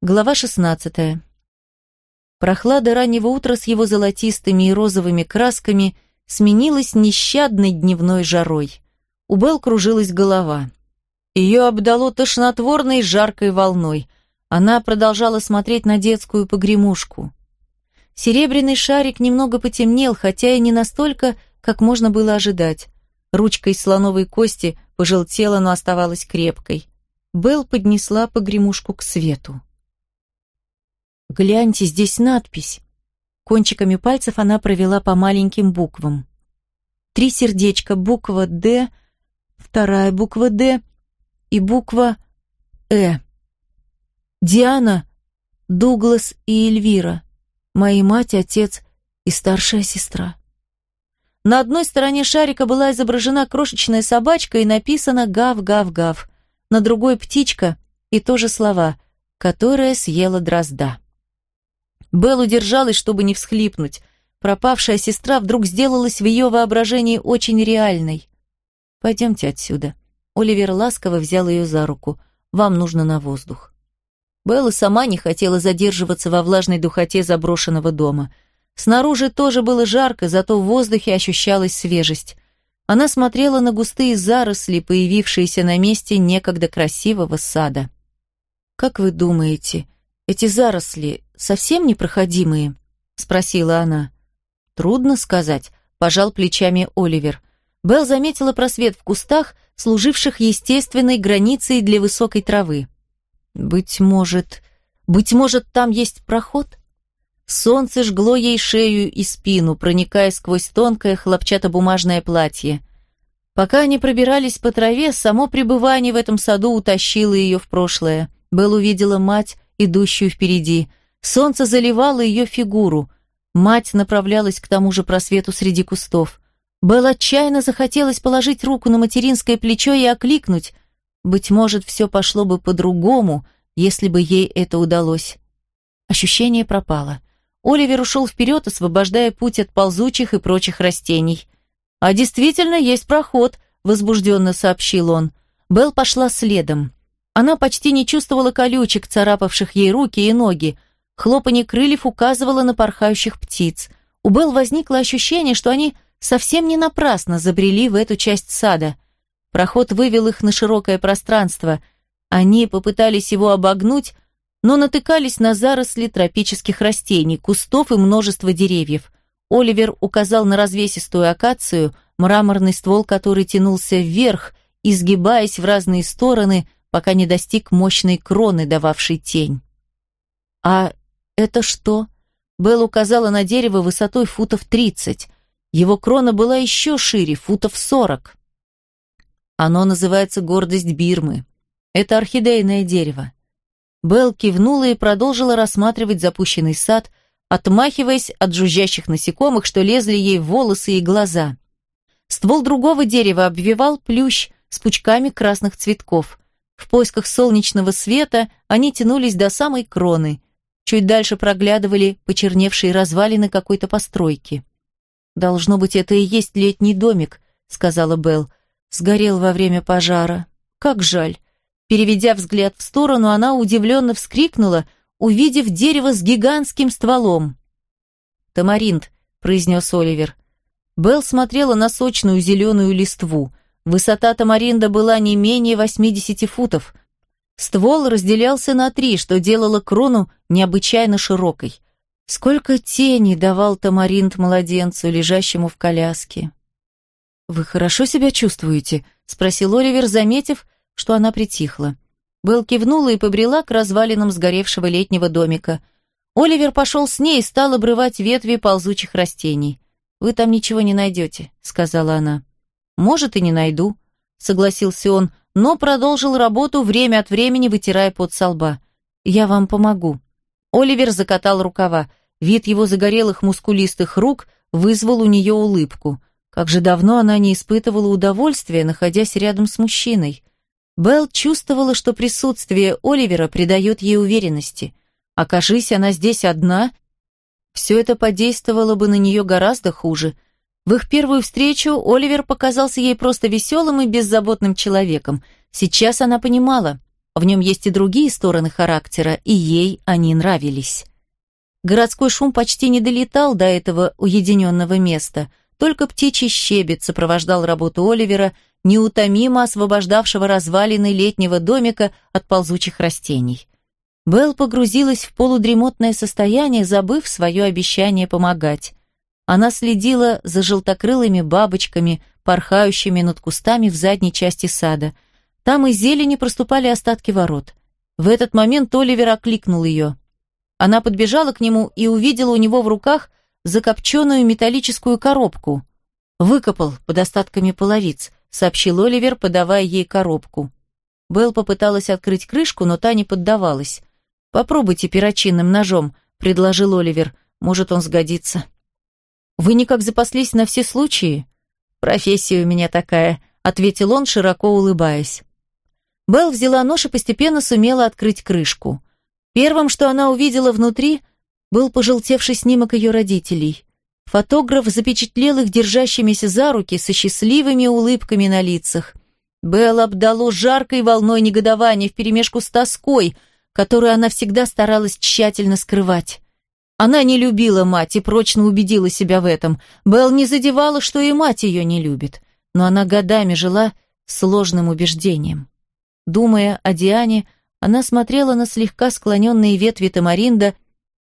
Глава 16. Прохлада раннего утра с его золотистыми и розовыми красками сменилась нещадной дневной жарой. У Белл кружилась голова. Ее обдало тошнотворной жаркой волной. Она продолжала смотреть на детскую погремушку. Серебряный шарик немного потемнел, хотя и не настолько, как можно было ожидать. Ручка из слоновой кости пожелтела, но оставалась крепкой. Белл поднесла погремушку к свету. «Гляньте, здесь надпись». Кончиками пальцев она провела по маленьким буквам. Три сердечка, буква «Д», вторая буква «Д» и буква «Э». Диана, Дуглас и Эльвира. Мои мать, отец и старшая сестра. На одной стороне шарика была изображена крошечная собачка и написано «Гав-гав-гав», на другой птичка и тоже слова «которая съела дрозда». Белл удержалась, чтобы не всхлипнуть. Пропавшая сестра вдруг сделалась в ее воображении очень реальной. «Пойдемте отсюда». Оливер ласково взял ее за руку. «Вам нужно на воздух». Белла сама не хотела задерживаться во влажной духоте заброшенного дома. Снаружи тоже было жарко, зато в воздухе ощущалась свежесть. Она смотрела на густые заросли, появившиеся на месте некогда красивого сада. «Как вы думаете, эти заросли совсем непроходимые?» — спросила она. «Трудно сказать», — пожал плечами Оливер. Белл заметила просвет в кустах, служивших естественной границей для высокой травы. «Быть может... Быть может, там есть проход?» Солнце жгло ей шею и спину, проникая сквозь тонкое хлопчатобумажное платье. Пока они пробирались по траве, само пребывание в этом саду утащило ее в прошлое. Белл увидела мать, идущую впереди. Солнце заливало ее фигуру. Мать направлялась к тому же просвету среди кустов. Белл отчаянно захотелось положить руку на материнское плечо и окликнуть. Быть может, все пошло бы по-другому, если бы ей это удалось. Ощущение пропало. Оливер ушел вперед, освобождая путь от ползучих и прочих растений. «А действительно есть проход», — возбужденно сообщил он. Белл пошла следом. Она почти не чувствовала колючек, царапавших ей руки и ноги, Хлопанье крыльев указывало на порхающих птиц. У Белл возникло ощущение, что они совсем не напрасно забрели в эту часть сада. Проход вывел их на широкое пространство. Они попытались его обогнуть, но натыкались на заросли тропических растений, кустов и множество деревьев. Оливер указал на развесистую акацию, мраморный ствол который тянулся вверх, изгибаясь в разные стороны, пока не достиг мощной кроны, дававшей тень. «А «Это что?» Белл указала на дерево высотой футов тридцать. Его крона была еще шире, футов сорок. Оно называется «Гордость Бирмы». Это орхидейное дерево. Белл кивнула и продолжила рассматривать запущенный сад, отмахиваясь от жужжащих насекомых, что лезли ей в волосы и глаза. Ствол другого дерева обвивал плющ с пучками красных цветков. В поисках солнечного света они тянулись до самой кроны. Чуть дальше проглядывали почерневшие развалины какой-то постройки. «Должно быть, это и есть летний домик», — сказала Белл. «Сгорел во время пожара. Как жаль». Переведя взгляд в сторону, она удивленно вскрикнула, увидев дерево с гигантским стволом. «Тамаринт», — произнес Оливер. Белл смотрела на сочную зеленую листву. Высота тамаринда была не менее 80 футов, Ствол разделялся на три, что делало крону необычайно широкой. Сколько тени давал тамаринт младенцу, лежащему в коляске. «Вы хорошо себя чувствуете?» — спросил Оливер, заметив, что она притихла. Белл кивнула и побрела к развалинам сгоревшего летнего домика. Оливер пошел с ней и стал обрывать ветви ползучих растений. «Вы там ничего не найдете», — сказала она. «Может, и не найду», — согласился он, но продолжил работу, время от времени вытирая пот со лба. «Я вам помогу». Оливер закатал рукава. Вид его загорелых мускулистых рук вызвал у нее улыбку. Как же давно она не испытывала удовольствия, находясь рядом с мужчиной. Белл чувствовала, что присутствие Оливера придает ей уверенности. Окажись она здесь одна, все это подействовало бы на нее гораздо хуже – в их первую встречу Оливер показался ей просто веселым и беззаботным человеком. Сейчас она понимала, в нем есть и другие стороны характера, и ей они нравились. Городской шум почти не долетал до этого уединенного места, только птичий щебет сопровождал работу Оливера, неутомимо освобождавшего развалины летнего домика от ползучих растений. Белл погрузилась в полудремотное состояние, забыв свое обещание помогать. Она следила за желтокрылыми бабочками, порхающими над кустами в задней части сада. Там из зелени проступали остатки ворот. В этот момент Оливер окликнул ее. Она подбежала к нему и увидела у него в руках закопченную металлическую коробку. «Выкопал под остатками половиц», — сообщил Оливер, подавая ей коробку. Белл попыталась открыть крышку, но та не поддавалась. «Попробуйте перочинным ножом», — предложил Оливер. «Может, он сгодится». «Вы никак запаслись на все случаи?» «Профессия у меня такая», — ответил он, широко улыбаясь. Белл взяла нож и постепенно сумела открыть крышку. Первым, что она увидела внутри, был пожелтевший снимок ее родителей. Фотограф запечатлел их держащимися за руки со счастливыми улыбками на лицах. Белл обдало жаркой волной негодования вперемешку с тоской, которую она всегда старалась тщательно скрывать. Она не любила мать и прочно убедила себя в этом. Белл не задевала, что и мать ее не любит, но она годами жила сложным убеждением. Думая о Диане, она смотрела на слегка склоненные ветви тамаринда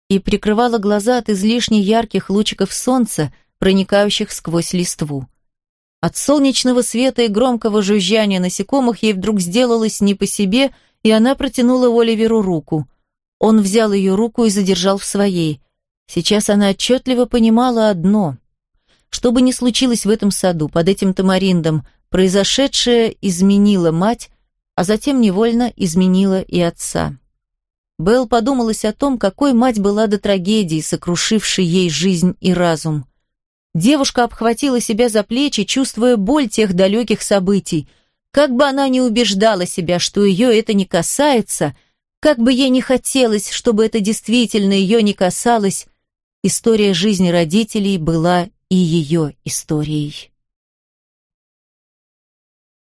и прикрывала глаза от излишне ярких лучиков солнца, проникающих сквозь листву. От солнечного света и громкого жужжания насекомых ей вдруг сделалось не по себе, и она протянула Оливеру руку. Он взял ее руку и задержал в своей. Сейчас она отчетливо понимала одно. Что бы ни случилось в этом саду, под этим тамариндом, произошедшее изменило мать, а затем невольно изменила и отца. Белл подумалась о том, какой мать была до трагедии, сокрушившей ей жизнь и разум. Девушка обхватила себя за плечи, чувствуя боль тех далеких событий. Как бы она ни убеждала себя, что ее это не касается, как бы ей не хотелось, чтобы это действительно ее не касалось, история жизни родителей была и ее историей.